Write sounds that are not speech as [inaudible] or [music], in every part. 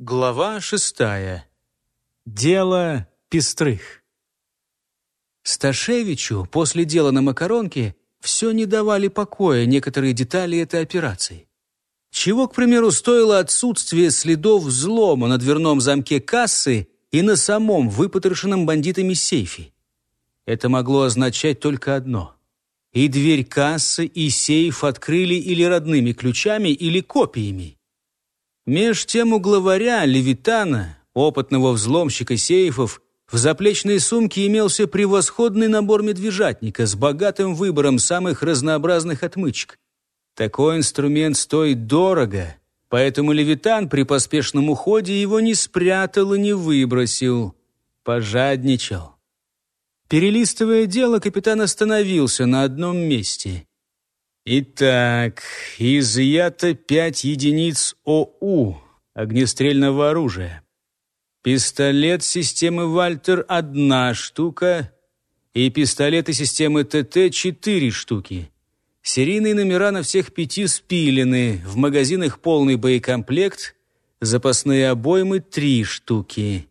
Глава шестая. Дело пестрых. Сташевичу после дела на макаронке все не давали покоя некоторые детали этой операции. Чего, к примеру, стоило отсутствие следов взлома на дверном замке кассы и на самом выпотрошенном бандитами сейфе? Это могло означать только одно. И дверь кассы, и сейф открыли или родными ключами, или копиями. Меж тем у главаря Левитана, опытного взломщика сейфов, в заплечной сумке имелся превосходный набор медвежатника с богатым выбором самых разнообразных отмычек. Такой инструмент стоит дорого, поэтому Левитан при поспешном уходе его не спрятал и не выбросил. Пожадничал. Перелистывая дело, капитан остановился на одном месте. Итак, изъято пять единиц ОУ, огнестрельного оружия. Пистолет системы «Вальтер» — одна штука, и пистолеты системы ТТ — четыре штуки. Серийные номера на всех пяти спилены, в магазинах полный боекомплект, запасные обоймы — три штуки.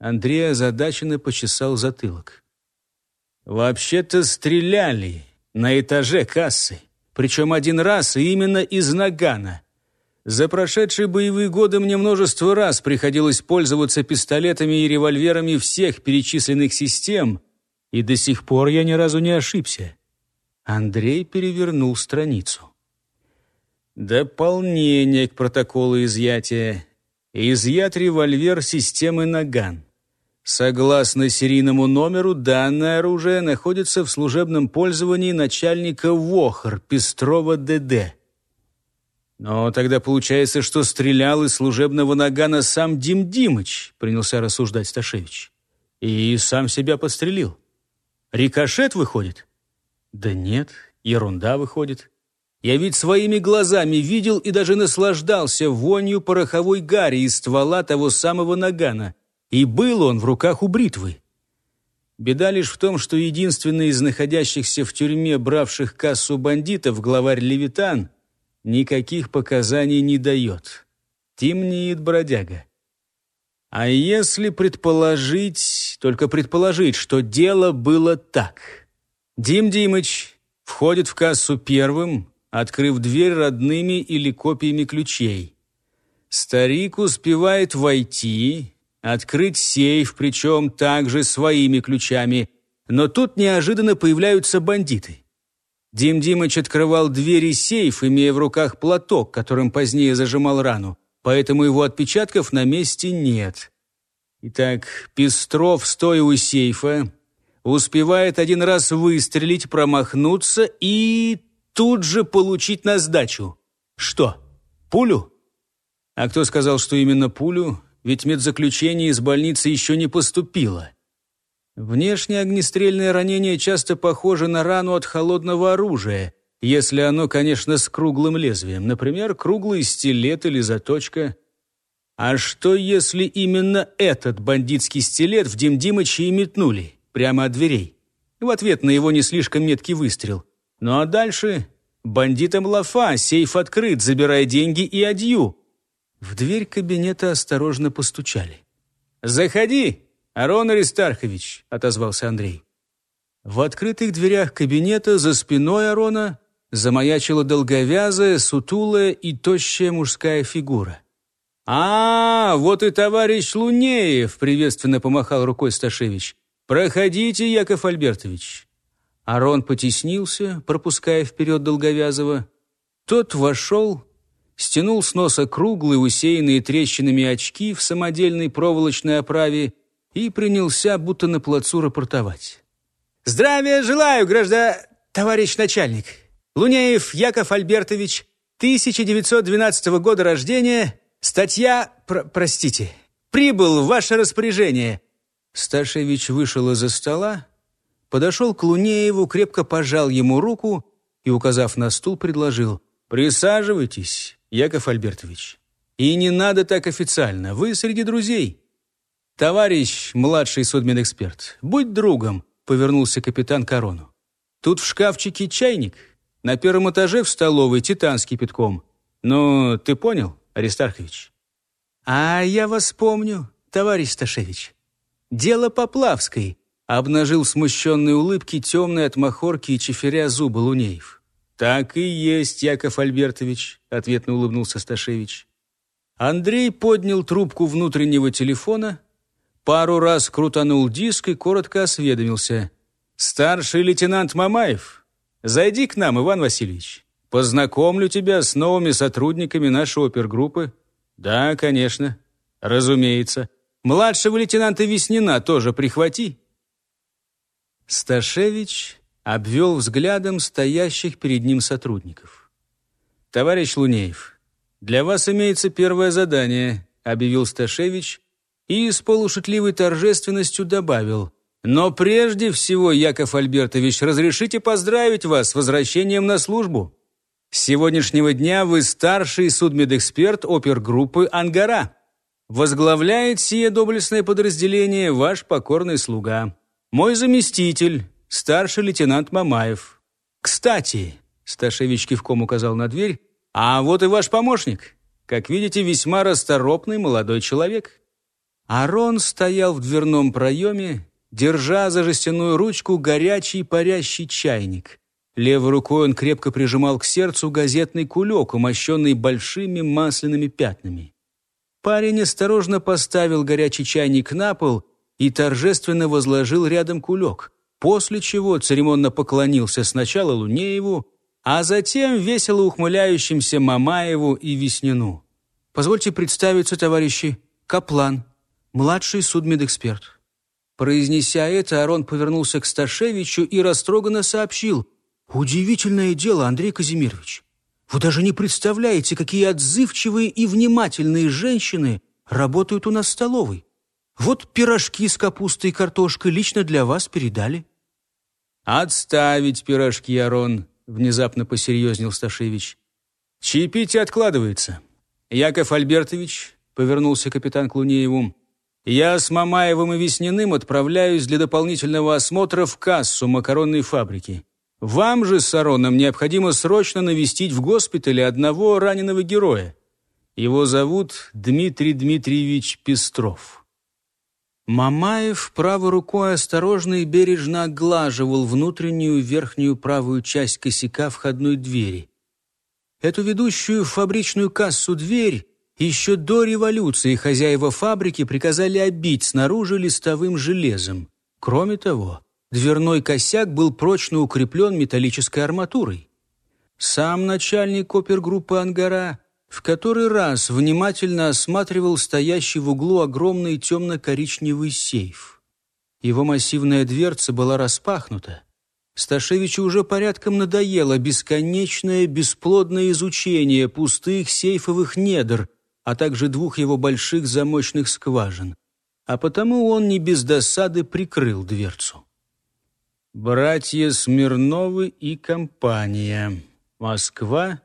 Андрей озадаченно почесал затылок. «Вообще-то стреляли на этаже кассы, причем один раз именно из нагана». За прошедшие боевые годы мне множество раз приходилось пользоваться пистолетами и револьверами всех перечисленных систем, и до сих пор я ни разу не ошибся. Андрей перевернул страницу. Дополнение к протоколу изъятия. Изъят револьвер системы «Наган». Согласно серийному номеру, данное оружие находится в служебном пользовании начальника ВОХР Пестрова ДД. «Но тогда получается, что стрелял из служебного нагана сам Дим Димыч», принялся рассуждать Сташевич. «И сам себя подстрелил. Рикошет выходит?» «Да нет, ерунда выходит. Я ведь своими глазами видел и даже наслаждался вонью пороховой гари из ствола того самого нагана. И был он в руках у бритвы. Беда лишь в том, что единственный из находящихся в тюрьме бравших кассу бандитов, главарь Левитан — никаких показаний не дает. Темнеет бродяга. А если предположить, только предположить, что дело было так. Дим Димыч входит в кассу первым, открыв дверь родными или копиями ключей. Старик успевает войти, открыть сейф, причем также своими ключами, но тут неожиданно появляются бандиты. Дим Димыч открывал двери сейф, имея в руках платок, которым позднее зажимал рану, поэтому его отпечатков на месте нет. Итак, Пестров, стоя у сейфа, успевает один раз выстрелить, промахнуться и тут же получить на сдачу. Что, пулю? А кто сказал, что именно пулю? Ведь медзаключение из больницы еще не поступило. Внешнее огнестрельное ранение часто похоже на рану от холодного оружия, если оно, конечно, с круглым лезвием, например, круглый стилет или заточка. А что, если именно этот бандитский стилет в Дим Димыча и метнули, прямо от дверей? В ответ на его не слишком меткий выстрел. Ну а дальше бандитам лафа, сейф открыт, забирая деньги и адью. В дверь кабинета осторожно постучали. «Заходи!» «Арон Аристархович», — отозвался Андрей. В открытых дверях кабинета за спиной Арона замаячила долговязая, сутулая и тощая мужская фигура. «А, вот и товарищ Лунеев!» — приветственно помахал рукой Сташевич. «Проходите, Яков Альбертович». Арон потеснился, пропуская вперед долговязого. Тот вошел, стянул с носа круглые, усеянные трещинами очки в самодельной проволочной оправе и принялся будто на плацу рапортовать. «Здравия желаю, гражда... товарищ начальник! Лунеев Яков Альбертович, 1912 года рождения, статья... Про простите, прибыл в ваше распоряжение». Сташевич вышел из-за стола, подошел к Лунееву, крепко пожал ему руку и, указав на стул, предложил «Присаживайтесь, Яков Альбертович. И не надо так официально, вы среди друзей». «Товарищ, младший судмедэксперт, будь другом», — повернулся капитан Корону. «Тут в шкафчике чайник, на первом этаже в столовой титан с кипятком. Ну, ты понял, Аристархович?» «А я вас помню, товарищ Сташевич. Дело Поплавской», — обнажил смущенные улыбки темные от махорки и чеферя зубы Лунеев. «Так и есть, Яков Альбертович», — ответно улыбнулся Сташевич. Андрей поднял трубку внутреннего телефона, пару раз крутанул диск и коротко осведомился. «Старший лейтенант Мамаев, зайди к нам, Иван Васильевич. Познакомлю тебя с новыми сотрудниками нашей опергруппы». «Да, конечно. Разумеется. Младшего лейтенанта Веснина тоже прихвати». Сташевич обвел взглядом стоящих перед ним сотрудников. «Товарищ Лунеев, для вас имеется первое задание», — объявил Сташевич и с полушутливой торжественностью добавил. «Но прежде всего, Яков Альбертович, разрешите поздравить вас с возвращением на службу. С сегодняшнего дня вы старший судмедэксперт опергруппы «Ангара». Возглавляет сие доблестное подразделение ваш покорный слуга. Мой заместитель, старший лейтенант Мамаев. Кстати, Сташевич кивком указал на дверь, а вот и ваш помощник. Как видите, весьма расторопный молодой человек. Арон стоял в дверном проеме, держа за жестяную ручку горячий парящий чайник. Левой рукой он крепко прижимал к сердцу газетный кулек, умощенный большими масляными пятнами. Парень осторожно поставил горячий чайник на пол и торжественно возложил рядом кулек, после чего церемонно поклонился сначала Лунееву, а затем весело ухмыляющимся Мамаеву и Веснину. «Позвольте представиться, товарищи, Каплан, младший судмедэксперт». Произнеся это, Арон повернулся к Сташевичу и растроганно сообщил. «Удивительное дело, Андрей Казимирович. Вы даже не представляете, какие отзывчивые и внимательные женщины работают у нас в столовой. Вот пирожки с капустой и картошкой лично для вас передали». «Отставить пирожки, Арон», — внезапно посерьезнел Сташевич. «Чаепитие откладывается. Яков Альбертович», — повернулся капитан к Лунееву, «я с Мамаевым и Весняным отправляюсь для дополнительного осмотра в кассу макаронной фабрики. Вам же с Ароном необходимо срочно навестить в госпитале одного раненого героя. Его зовут Дмитрий Дмитриевич Пестров». Мамаев правой рукой осторожно и бережно оглаживал внутреннюю верхнюю правую часть косяка входной двери. Эту ведущую в фабричную кассу дверь еще до революции хозяева фабрики приказали обить снаружи листовым железом. Кроме того, дверной косяк был прочно укреплен металлической арматурой. Сам начальник опергруппы «Ангара» в который раз внимательно осматривал стоящий в углу огромный темно-коричневый сейф. Его массивная дверца была распахнута. Сташевичу уже порядком надоело бесконечное бесплодное изучение пустых сейфовых недр, а также двух его больших замочных скважин. А потому он не без досады прикрыл дверцу. «Братья Смирновы и компания. Москва,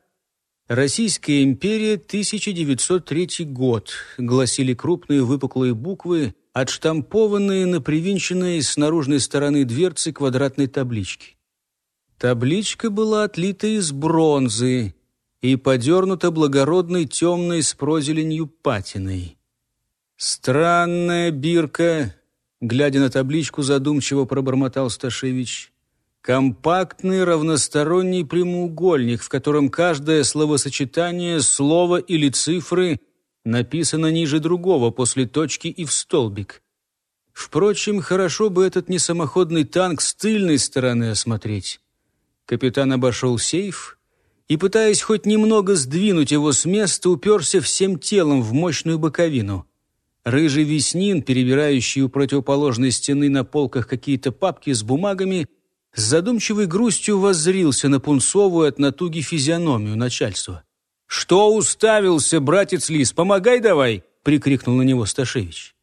«Российская империя, 1903 год», гласили крупные выпуклые буквы, отштампованные на привинченной с наружной стороны дверцы квадратной таблички. Табличка была отлита из бронзы и подернута благородной темной с прозеленью патиной. «Странная бирка», — глядя на табличку, задумчиво пробормотал Сташевич. Компактный равносторонний прямоугольник, в котором каждое словосочетание, слово или цифры написано ниже другого, после точки и в столбик. Впрочем, хорошо бы этот несамоходный танк с тыльной стороны осмотреть. Капитан обошел сейф и, пытаясь хоть немного сдвинуть его с места, уперся всем телом в мощную боковину. Рыжий веснин, перебирающий у противоположной стены на полках какие-то папки с бумагами, с задумчивой грустью воззрился на пунцовую от натуги физиономию начальства. «Что уставился, братец Лис? Помогай давай!» — прикрикнул на него Сташевич.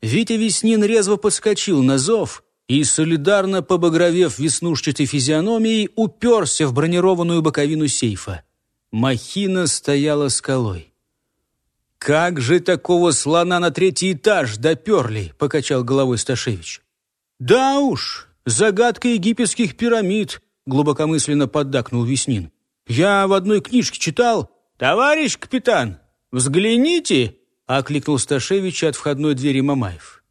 Витя Веснин резво подскочил на зов и, солидарно побагровев веснушчатой физиономией, уперся в бронированную боковину сейфа. Махина стояла скалой. «Как же такого слона на третий этаж доперли?» — покачал головой Сташевич. «Да уж, Загадка египетских пирамид», — глубокомысленно поддакнул Веснин. «Я в одной книжке читал. Товарищ капитан, взгляните, — окликнул Сташевич от входной двери Мамаев.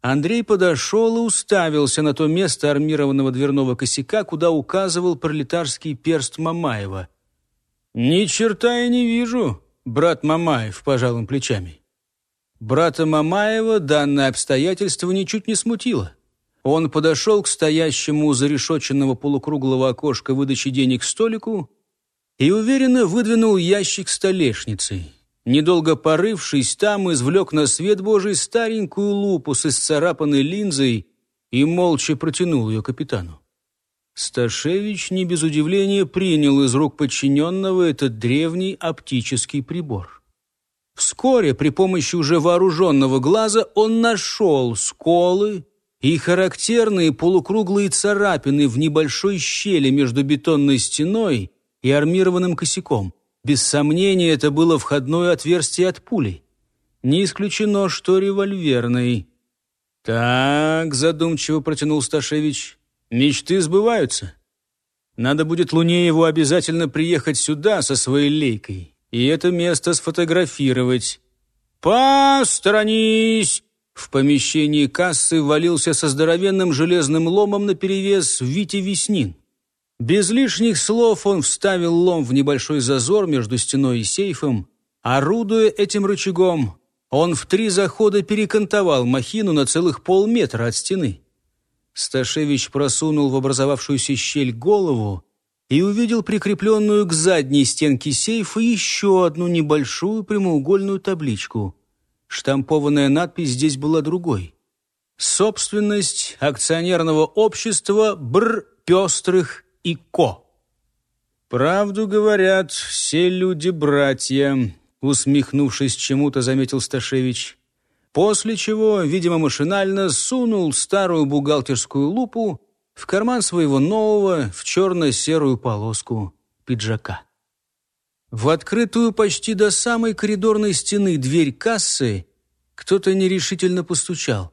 Андрей подошел и уставился на то место армированного дверного косяка, куда указывал пролетарский перст Мамаева. «Ни черта я не вижу», — брат Мамаев пожал им плечами. Брата Мамаева данное обстоятельство ничуть не смутило. Он подошел к стоящему у зарешоченного полукруглого окошка выдачи денег столику и уверенно выдвинул ящик столешницы. Недолго порывшись там, извлек на свет Божий старенькую лупу с исцарапанной линзой и молча протянул ее капитану. Сташевич не без удивления принял из рук подчиненного этот древний оптический прибор. Вскоре при помощи уже вооруженного глаза он нашел сколы, и характерные полукруглые царапины в небольшой щели между бетонной стеной и армированным косяком. Без сомнения, это было входное отверстие от пули. Не исключено, что револьверный. «Так», — задумчиво протянул Сташевич, — «мечты сбываются. Надо будет Лунееву обязательно приехать сюда со своей лейкой и это место сфотографировать». «Посторонись!» В помещении кассы валился со здоровенным железным ломом наперевес Витя Веснин. Без лишних слов он вставил лом в небольшой зазор между стеной и сейфом. Орудуя этим рычагом, он в три захода перекантовал махину на целых полметра от стены. Сташевич просунул в образовавшуюся щель голову и увидел прикрепленную к задней стенке сейфа еще одну небольшую прямоугольную табличку — Штампованная надпись здесь была другой. «Собственность акционерного общества Бр Пестрых и Ко». «Правду говорят, все люди братья», — усмехнувшись чему-то, заметил Сташевич. После чего, видимо, машинально сунул старую бухгалтерскую лупу в карман своего нового в черно-серую полоску пиджака. В открытую почти до самой коридорной стены дверь кассы кто-то нерешительно постучал.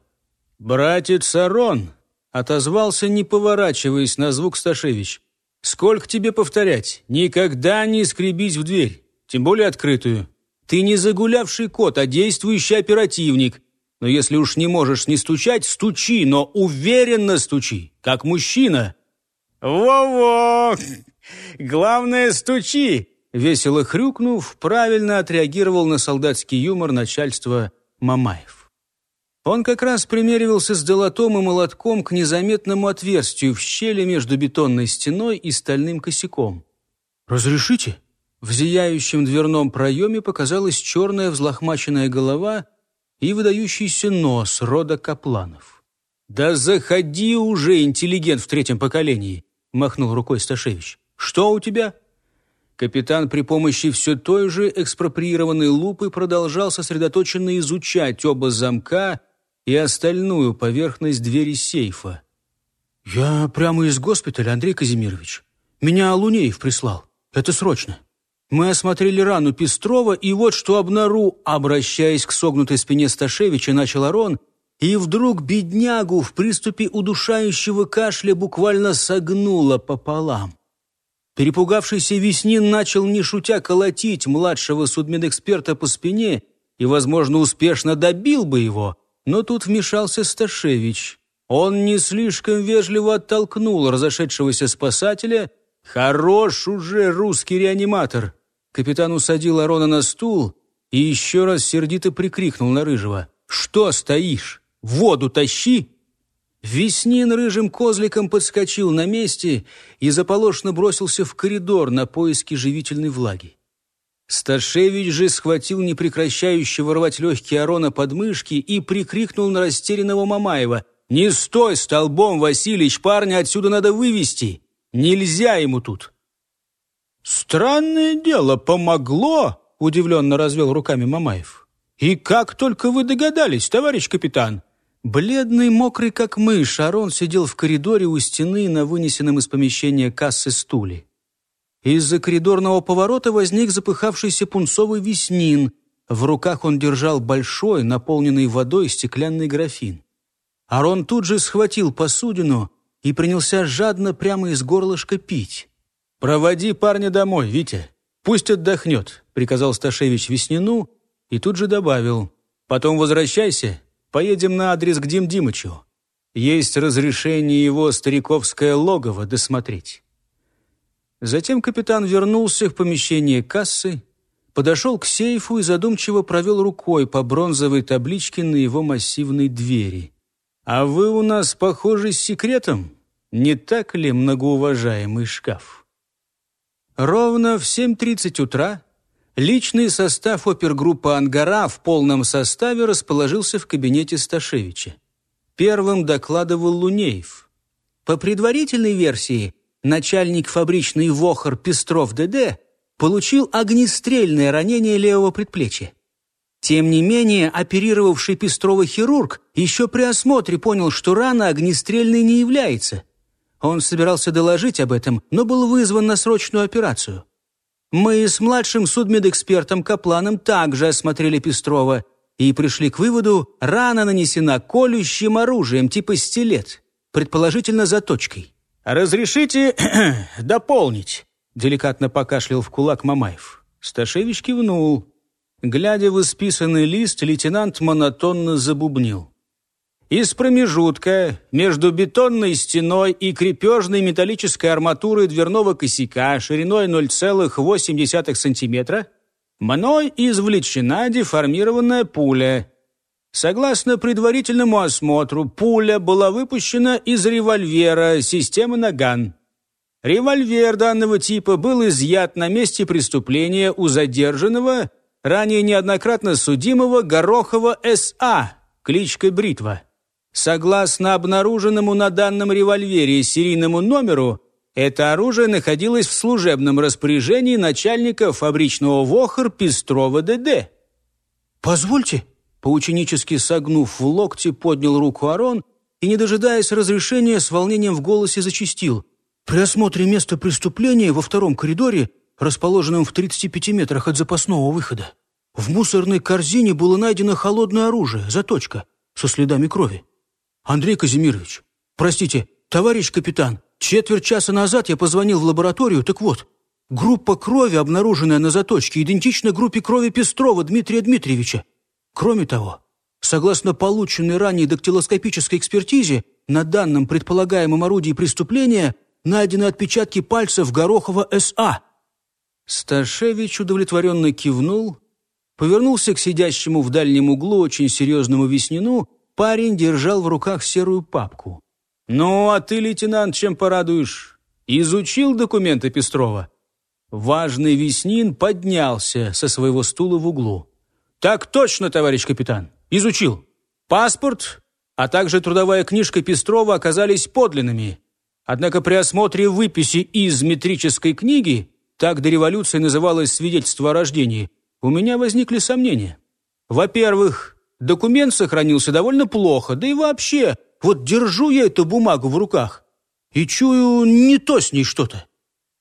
«Братец Арон!» — отозвался, не поворачиваясь на звук Сташевич. «Сколько тебе повторять? Никогда не скребись в дверь, тем более открытую. Ты не загулявший кот, а действующий оперативник. Но если уж не можешь не стучать, стучи, но уверенно стучи, как мужчина». «Во-во! Главное, стучи!» Весело хрюкнув, правильно отреагировал на солдатский юмор начальства Мамаев. Он как раз примеривался с долотом и молотком к незаметному отверстию в щели между бетонной стеной и стальным косяком. «Разрешите?» В зияющем дверном проеме показалась черная взлохмаченная голова и выдающийся нос рода Капланов. «Да заходи уже, интеллигент в третьем поколении!» — махнул рукой Сташевич. «Что у тебя?» Капитан при помощи все той же экспроприированной лупы продолжал сосредоточенно изучать оба замка и остальную поверхность двери сейфа. «Я прямо из госпиталя, Андрей Казимирович. Меня Лунеев прислал. Это срочно. Мы осмотрели рану Пестрова, и вот что обнару, обращаясь к согнутой спине Сташевича, начал Арон, и вдруг беднягу в приступе удушающего кашля буквально согнуло пополам. Перепугавшийся Веснин начал не шутя колотить младшего судмедэксперта по спине и, возможно, успешно добил бы его, но тут вмешался Сташевич. Он не слишком вежливо оттолкнул разошедшегося спасателя. «Хорош уже русский реаниматор!» Капитан усадил Арона на стул и еще раз сердито прикрикнул на Рыжего. «Что стоишь? Воду тащи!» Веснин рыжим козликом подскочил на месте и заполошно бросился в коридор на поиски живительной влаги. Сташевич же схватил непрекращающего рвать легкие Арона под мышки и прикрикнул на растерянного Мамаева. «Не стой столбом, Василич, парня отсюда надо вывести! Нельзя ему тут!» «Странное дело, помогло!» — удивленно развел руками Мамаев. «И как только вы догадались, товарищ капитан!» Бледный, мокрый как мышь, Арон сидел в коридоре у стены на вынесенном из помещения кассы стуле. Из-за коридорного поворота возник запыхавшийся пунцовый веснин. В руках он держал большой, наполненный водой стеклянный графин. Арон тут же схватил посудину и принялся жадно прямо из горлышка пить. «Проводи парня домой, Витя. Пусть отдохнет», — приказал Сташевич Веснину, И тут же добавил, «Потом возвращайся, поедем на адрес к Дим Димычу. Есть разрешение его стариковское логово досмотреть». Затем капитан вернулся в помещение кассы, подошел к сейфу и задумчиво провел рукой по бронзовой табличке на его массивной двери. «А вы у нас похожи с секретом, не так ли, многоуважаемый шкаф?» Ровно в 7.30 утра личный состав опергруппы «Ангара» в полном составе расположился в кабинете Сташевича. Первым докладывал Лунеев. По предварительной версии, начальник фабричный Вохор Пестров ДД получил огнестрельное ранение левого предплечья. Тем не менее, оперировавший Пестрова хирург еще при осмотре понял, что рана огнестрельной не является. Он собирался доложить об этом, но был вызван на срочную операцию. Мы с младшим судмедэкспертом Капланом также осмотрели Пестрова и пришли к выводу, рана нанесена колющим оружием типа стилет, предположительно заточкой. «Разрешите [clears throat] дополнить?» Деликатно покашлял в кулак Мамаев. Сташевич кивнул. Глядя в исписанный лист, лейтенант монотонно забубнил. Из промежутка между бетонной стеной и крепежной металлической арматурой дверного косяка шириной 0,8 см мной извлечена деформированная пуля. Согласно предварительному осмотру, пуля была выпущена из револьвера системы «Наган». Револьвер данного типа был изъят на месте преступления у задержанного, ранее неоднократно судимого Горохова С.А., кличкой Бритва. Согласно обнаруженному на данном револьвере серийному номеру, это оружие находилось в служебном распоряжении начальника фабричного ВОХР Пестрова ДД. «Позвольте», поученически согнув в локте, поднял руку Арон и, не дожидаясь разрешения, с волнением в голосе зачистил – при осмотре места преступления во втором коридоре, расположенном в 35 метрах от запасного выхода, в мусорной корзине было найдено холодное оружие, заточка, со следами крови. Андрей Казимирович, простите, товарищ капитан, четверть часа назад я позвонил в лабораторию, так вот, группа крови, обнаруженная на заточке, идентична группе крови Пестрова Дмитрия Дмитриевича. Кроме того, согласно полученной ранее дактилоскопической экспертизе, на данном предполагаемом орудии преступления найдены отпечатки пальцев Горохова С.А. Сташевич удовлетворенно кивнул, повернулся к сидящему в дальнем углу очень серьезному Веснину, парень держал в руках серую папку. «Ну, а ты, лейтенант, чем порадуешь? Изучил документы Пестрова?» Важный Веснин поднялся со своего стула в углу. «Так точно, товарищ капитан. Изучил. Паспорт, а также трудовая книжка Пестрова оказались подлинными. Однако при осмотре выписи из метрической книги, так до революции называлось свидетельство о рождении, у меня возникли сомнения. Во-первых, документ сохранился довольно плохо, да и вообще, вот держу я эту бумагу в руках и чую, не то с ней что-то.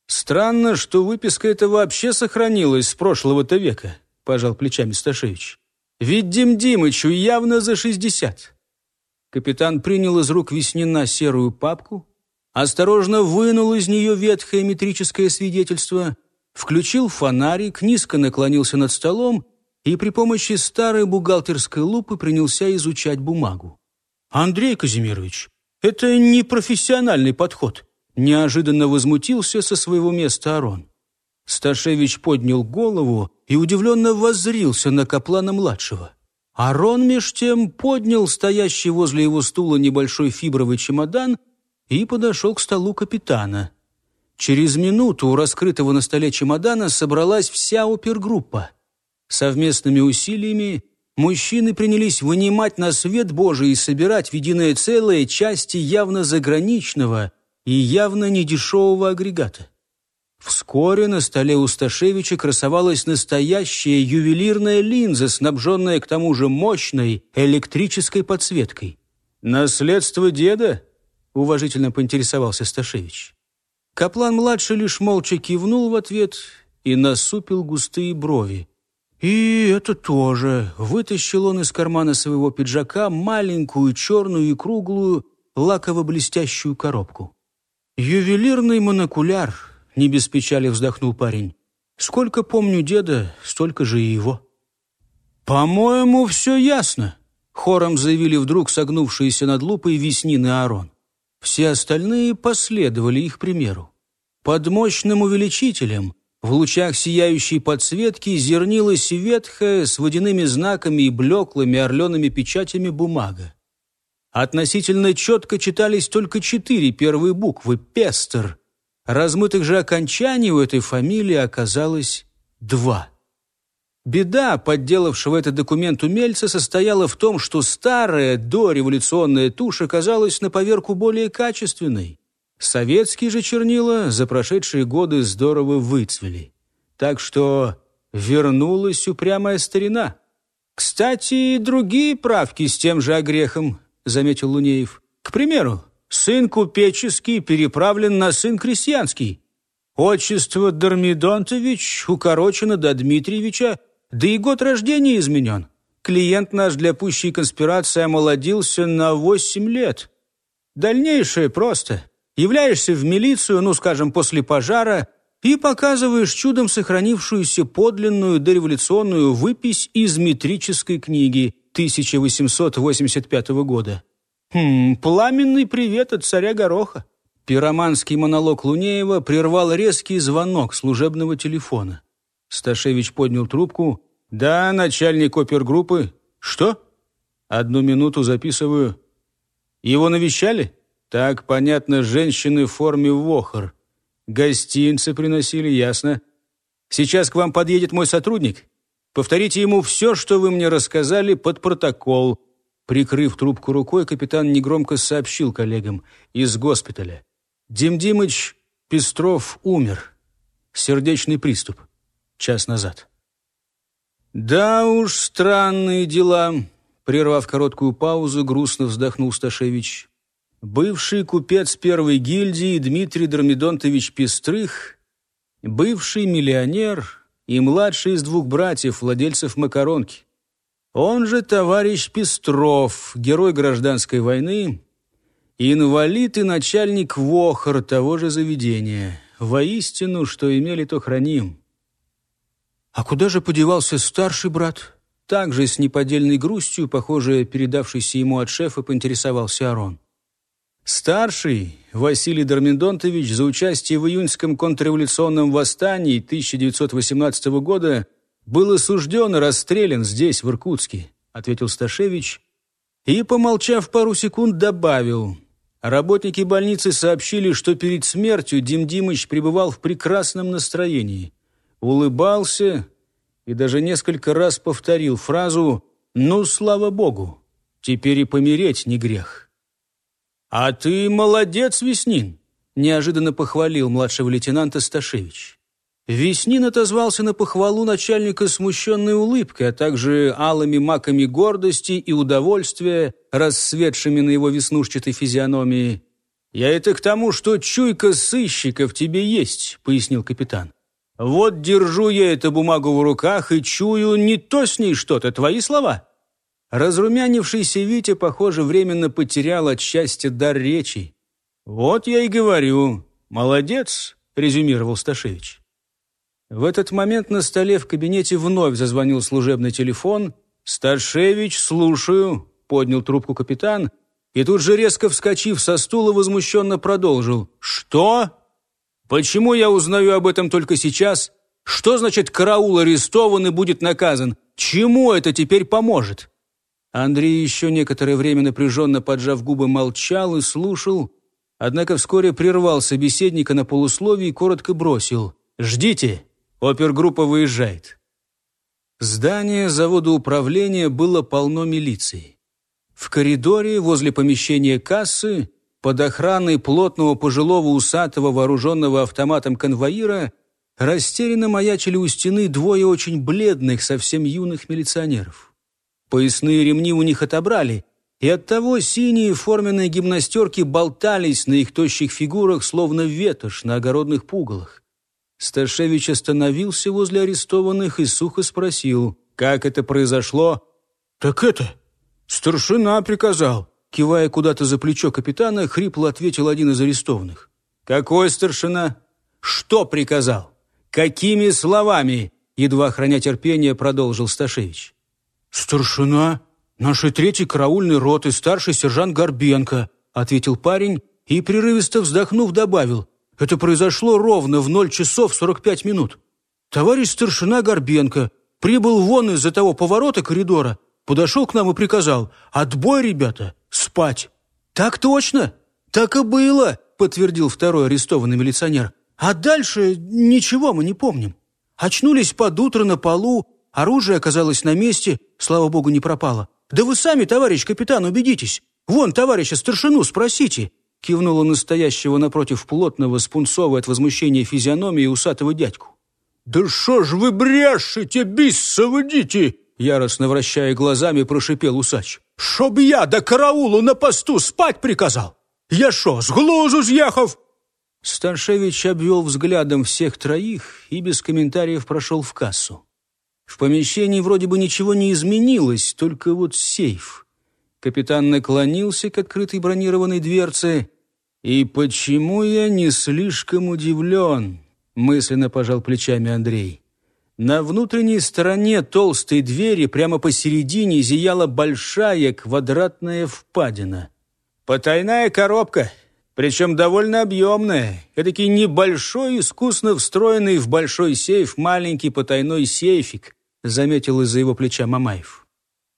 Странно, что выписка эта вообще сохранилась с прошлого-то века, пожал плечами Сташевич. Ведь Дим Димычу явно за шестьдесят. Капитан принял из рук Веснина серую папку, осторожно вынул из нее ветхое метрическое свидетельство, включил фонарик, низко наклонился над столом и при помощи старой бухгалтерской лупы принялся изучать бумагу. «Андрей Казимирович, это не профессиональный подход», неожиданно возмутился со своего места Арон. Сташевич поднял голову и удивленно воззрился на Каплана-младшего. Арон меж тем поднял стоящий возле его стула небольшой фибровый чемодан и подошел к столу капитана. Через минуту у раскрытого на столе чемодана собралась вся опергруппа. Совместными усилиями мужчины принялись вынимать на свет Божий и собирать в единое целое части явно заграничного и явно недешевого агрегата. Вскоре на столе у Сташевича красовалась настоящая ювелирная линза, снабженная к тому же мощной электрической подсветкой. «Наследство деда?» — уважительно поинтересовался Сташевич. Каплан-младший лишь молча кивнул в ответ и насупил густые брови. «И это тоже!» — вытащил он из кармана своего пиджака маленькую черную и круглую лаково-блестящую коробку. «Ювелирный монокуляр!» — не без печали вздохнул парень. «Сколько помню деда, столько же и его». «По-моему, все ясно», — хором заявили вдруг согнувшиеся над лупой Веснин и. Все остальные последовали их примеру. Под мощным увеличителем в лучах сияющей подсветки зернилась ветхая с водяными знаками и блеклыми орлеными печатями бумага. Относительно четко читались только четыре первые буквы «Пестер». Размытых же окончаний у этой фамилии оказалось два. Беда подделавшего этот документ умельца состояла в том, что старая дореволюционная тушь оказалась на поверку более качественной. Советские же чернила за прошедшие годы здорово выцвели. Так что вернулась упрямая старина. «Кстати, и другие правки с тем же огрехом», — заметил Лунеев. «К примеру, сын купеческий переправлен на сын крестьянский. Отчество Дормидонтович укорочено до Дмитриевича, да и год рождения изменен. Клиент наш для пущей конспирации омолодился на восемь лет. Дальнейшее просто. Являешься в милицию, ну, скажем, после пожара, и показываешь чудом сохранившуюся подлинную дореволюционную выпись из метрической книги 1885 года. Хм, пламенный привет от царя Гороха. Пироманский монолог Лунеева прервал резкий звонок служебного телефона. Сташевич поднял трубку. «Да, начальник опергруппы. Что? Одну минуту записываю. Его навещали?» Так, понятно, женщины в форме вохор. Гостинцы приносили, ясно. Сейчас к вам подъедет мой сотрудник. Повторите ему все, что вы мне рассказали, под протокол. Прикрыв трубку рукой, капитан негромко сообщил коллегам из госпиталя. Дим Димыч Пестров умер. Сердечный приступ. Час назад. «Да уж, странные дела», — прервав короткую паузу, грустно вздохнул Сташевич. Бывший купец первой гильдии Дмитрий Дормидонтович Пестрых, бывший миллионер и младший из двух братьев, владельцев макаронки. Он же товарищ Пестров, герой гражданской войны, инвалид и начальник ВОХР того же заведения. Воистину, что имели, то храним. А куда же подевался старший брат? Также с неподдельной грустью, похоже, передавшийся ему от шефа, поинтересовался Арон. Старший, Василий Дормидонтович, за участие в июньском контрреволюционном восстании 1918 года был осужден и расстрелян здесь, в Иркутске, ответил Сташевич и, помолчав пару секунд, добавил. Работники больницы сообщили, что перед смертью Дим Димыч пребывал в прекрасном настроении. Улыбался и даже несколько раз повторил фразу «Ну, слава Богу, теперь и помереть не грех». «А ты молодец, Веснин!» – неожиданно похвалил младшего лейтенанта Сташевич. Веснин отозвался на похвалу начальника смущенной улыбкой, а также алыми маками гордости и удовольствия, расцветшими на его веснушчатой физиономии. «Я это к тому, что чуйка сыщика в тебе есть», — пояснил капитан. «Вот держу я эту бумагу в руках и чую, не то с ней что-то, твои слова». Разрумянившийся Витя, похоже, временно потерял от счастья дар речи. «Вот я и говорю. Молодец», — резюмировал Сташевич. В этот момент на столе в кабинете вновь зазвонил служебный телефон. «Сташевич, слушаю», — поднял трубку капитан, и тут же, резко вскочив со стула, возмущенно продолжил. «Что? Почему я узнаю об этом только сейчас? Что значит караул арестован и будет наказан? Чему это теперь поможет?» Андрей еще некоторое время напряженно поджав губы молчал и слушал, однако вскоре прервал собеседника на полусловие и коротко бросил «Ждите, опергруппа выезжает». Здание завода управления было полно милиции. В коридоре возле помещения кассы под охраной плотного пожилого усатого вооруженного автоматом конвоира растерянно маячили у стены двое очень бледных, совсем юных милиционеров. Поясные ремни у них отобрали, и оттого синие форменные гимнастерки болтались на их тощих фигурах, словно ветошь на огородных пугалах. Сташевич остановился возле арестованных и сухо спросил, как это произошло. «Так это, старшина приказал», кивая куда-то за плечо капитана, хрипло ответил один из арестованных. «Какой старшина? Что приказал? Какими словами?» Едва храня терпение, продолжил Сташевич. «Старшина нашей третьей караульной роты, старший сержант Горбенко», ответил парень и, прерывисто вздохнув, добавил. «Это произошло ровно в ноль часов сорок пять минут. Товарищ старшина Горбенко прибыл вон из-за того поворота коридора, подошел к нам и приказал «Отбой, ребята, спать». «Так точно, так и было», подтвердил второй арестованный милиционер. «А дальше ничего мы не помним. Очнулись под утро на полу, оружие оказалось на месте, слава богу, не пропало. Да вы сами, товарищ капитан, убедитесь. Вон, товарища старшину спросите». Кивнула настоящего напротив плотного, с от возмущения физиономии усатого дядьку. «Да что ж вы брешете, бисса водите!» Яростно вращая глазами, прошипел усач. «Чтоб я до караулу на посту спать приказал! Я шо, с глузу съехав?» Старшевич обвел взглядом всех троих и без комментариев прошел в кассу. В помещении вроде бы ничего не изменилось, только вот сейф. Капитан наклонился к открытой бронированной дверце. «И почему я не слишком удивлен?» — мысленно пожал плечами Андрей. На внутренней стороне толстой двери прямо посередине зияла большая квадратная впадина. «Потайная коробка, причем довольно объемная. Эдакий небольшой, искусно встроенный в большой сейф маленький потайной сейфик», заметил из-за его плеча Мамаев.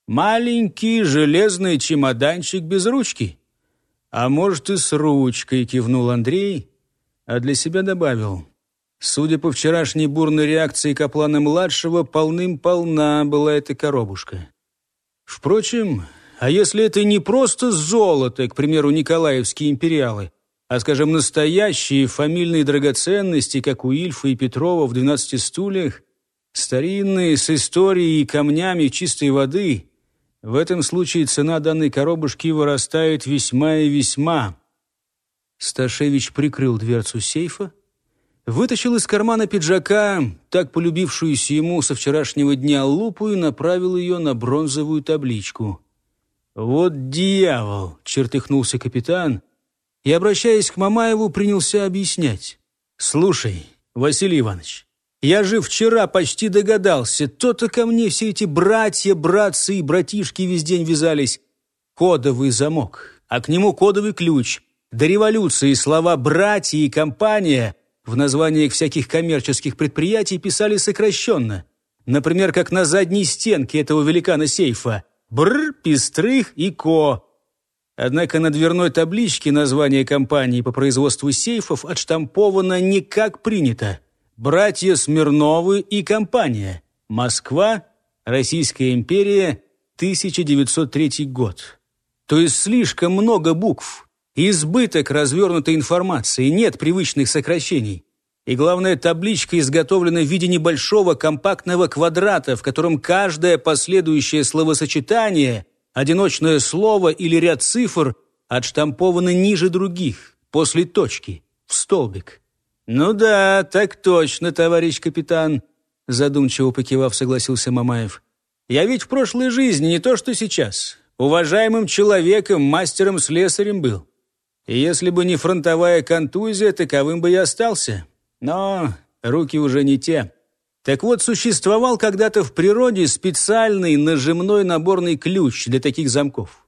«Маленький железный чемоданчик без ручки». «А может, и с ручкой», — кивнул Андрей, а для себя добавил. Судя по вчерашней бурной реакции Каплана-младшего, полным-полна была эта коробушка. Впрочем, а если это не просто золото, к примеру, николаевские империалы, а, скажем, настоящие фамильные драгоценности, как у Ильфа и Петрова в «Двенадцати стульях», старинные, с историей и камнями чистой воды, в этом случае цена данной коробушки вырастает весьма и весьма. Сташевич прикрыл дверцу сейфа, вытащил из кармана пиджака так полюбившуюся ему со вчерашнего дня лупу и направил ее на бронзовую табличку. «Вот дьявол!» — чертыхнулся капитан и, обращаясь к Мамаеву, принялся объяснять. «Слушай, Василий Иванович, я же вчера почти догадался, то-то ко мне все эти братья, братцы и братишки весь день вязались. Кодовый замок, а к нему кодовый ключ. До революции слова «братья» и «компания» в названиях всяких коммерческих предприятий писали сокращенно. Например, как на задней стенке этого великана сейфа «Бр, Пестрых и Ко». Однако на дверной табличке название компании по производству сейфов отштамповано не как принято. «Братья Смирновы и компания. Москва, Российская империя, 1903 год». То есть слишком много букв. Избыток развернутой информации, нет привычных сокращений. И главное, табличка изготовлена в виде небольшого компактного квадрата, в котором каждое последующее словосочетание, одиночное слово или ряд цифр отштампованы ниже других, после точки, в столбик. «Ну да, так точно, товарищ капитан», задумчиво покивав, согласился Мамаев. «Я ведь в прошлой жизни, не то что сейчас, уважаемым человеком, мастером-слесарем был. И если бы не фронтовая контузия, таковым бы и остался. Но руки уже не те. Так вот, существовал когда-то в природе специальный нажимной наборный ключ для таких замков.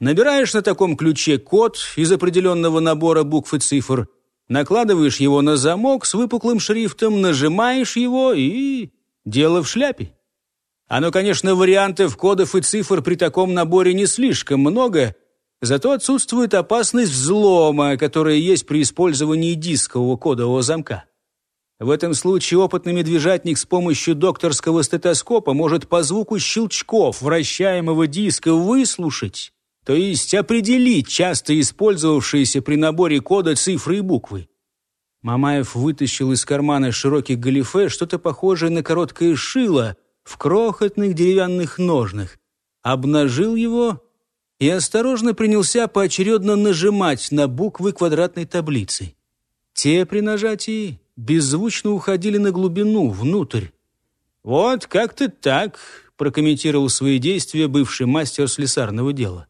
Набираешь на таком ключе код из определенного набора букв и цифр, накладываешь его на замок с выпуклым шрифтом, нажимаешь его и... дело в шляпе. Оно, конечно, вариантов кодов и цифр при таком наборе не слишком много, Зато отсутствует опасность взлома, которая есть при использовании дискового кодового замка. В этом случае опытный медвежатник с помощью докторского стетоскопа может по звуку щелчков вращаемого диска выслушать, то есть определить часто использовавшиеся при наборе кода цифры и буквы. Мамаев вытащил из кармана широких галифе что-то похожее на короткое шило в крохотных деревянных ножнах, обнажил его и осторожно принялся поочередно нажимать на буквы квадратной таблицы. Те при нажатии беззвучно уходили на глубину, внутрь. «Вот как-то так», — прокомментировал свои действия бывший мастер слесарного дела.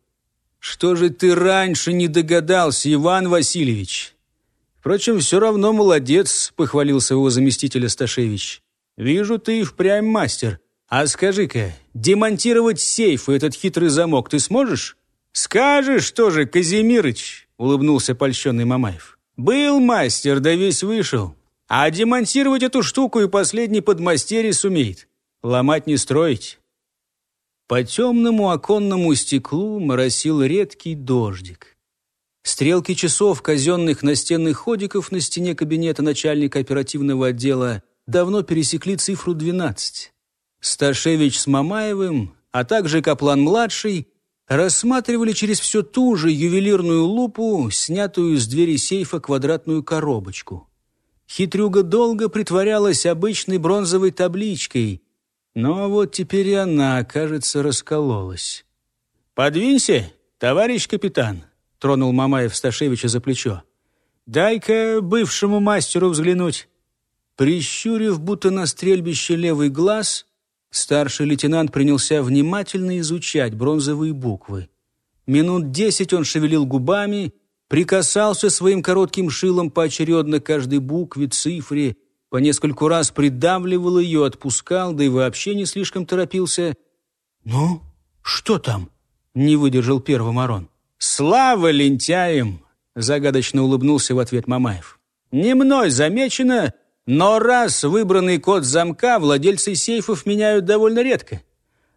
«Что же ты раньше не догадался, Иван Васильевич?» «Впрочем, все равно молодец», — похвалился его заместитель Асташевич. «Вижу, ты и впрямь мастер. «А скажи-ка, демонтировать сейф и этот хитрый замок ты сможешь?» «Скажешь тоже, Казимирыч», — улыбнулся польщенный Мамаев. «Был мастер, да весь вышел. А демонтировать эту штуку и последний подмастерье сумеет. Ломать не строить». По темному оконному стеклу моросил редкий дождик. Стрелки часов казенных настенных ходиков на стене кабинета начальника оперативного отдела давно пересекли цифру 12. Сташевич с Мамаевым, а также Каплан-младший, рассматривали через всю ту же ювелирную лупу, снятую с двери сейфа квадратную коробочку. Хитрюга долго притворялась обычной бронзовой табличкой, но вот теперь и она, кажется, раскололась. «Подвинься, товарищ капитан», — тронул Мамаев Сташевича за плечо. «Дай-ка бывшему мастеру взглянуть». Прищурив, будто на стрельбище левый глаз, старший лейтенант принялся внимательно изучать бронзовые буквы. Минут десять он шевелил губами, прикасался своим коротким шилом поочередно каждой букве, цифре, по нескольку раз придавливал ее, отпускал, да и вообще не слишком торопился. «Ну, что там?» — не выдержал первым Арон. «Слава лентяям!» — загадочно улыбнулся в ответ Мамаев. «Не мной замечено, но раз выбранный код замка владельцы сейфов меняют довольно редко.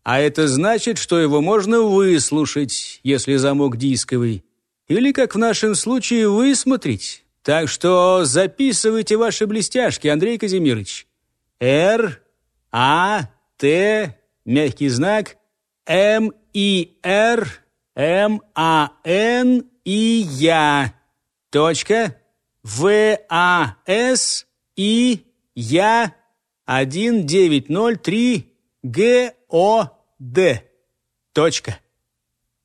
А это значит, что его можно выслушать, если замок дисковый. Или, как в нашем случае, высмотреть. Так что записывайте ваши блестяшки, Андрей Казимирович. Р, А, Т, мягкий знак, М, И, Р, М, А, Н, И, Я. Точка. В, А, С, И, Я, 1903, Г, О, Д. Точка.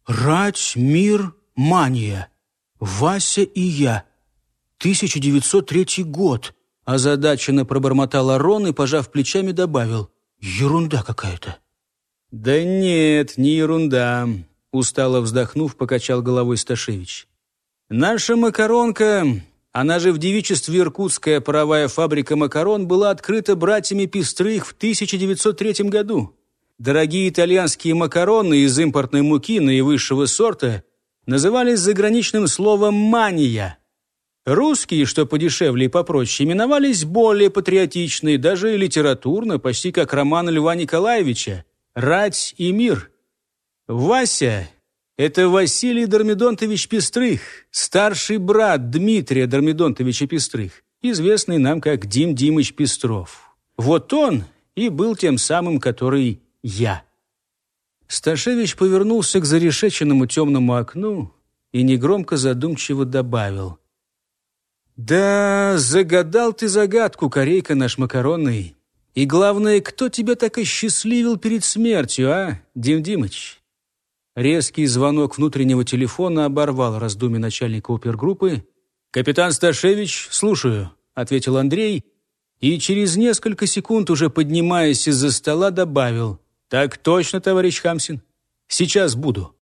«Рать, мир, мания. Вася и я. 1903 год», — озадаченно пробормотал Арон и, пожав плечами, добавил. «Ерунда какая-то». «Да нет, не ерунда», — устало вздохнув, покачал головой Сташевич. «Наша макаронка, она же в девичестве Иркутская паровая фабрика макарон, была открыта братьями Пестрых в 1903 году. Дорогие итальянские макароны из импортной муки наивысшего сорта назывались заграничным словом «мания». Русские, что подешевле и попроще, именовались более патриотичные, даже литературно, почти как роман Льва Николаевича «Рать и мир». Вася — это Василий Дормидонтович Пестрых, старший брат Дмитрия Дормидонтовича Пестрых, известный нам как Дим Димыч Пестров. Вот он и был тем самым, который я. Сташевич повернулся к зарешеченному темному окну и негромко задумчиво добавил. «Да, загадал ты загадку, корейка наш макаронный. И главное, кто тебя так осчастливил перед смертью, а, Дим Димыч?» Резкий звонок внутреннего телефона оборвал раздумье начальника опергруппы. «Капитан Сташевич, слушаю», — ответил Андрей, и через несколько секунд, уже поднимаясь из-за стола, добавил. «Так точно, товарищ Хамсин. Сейчас буду».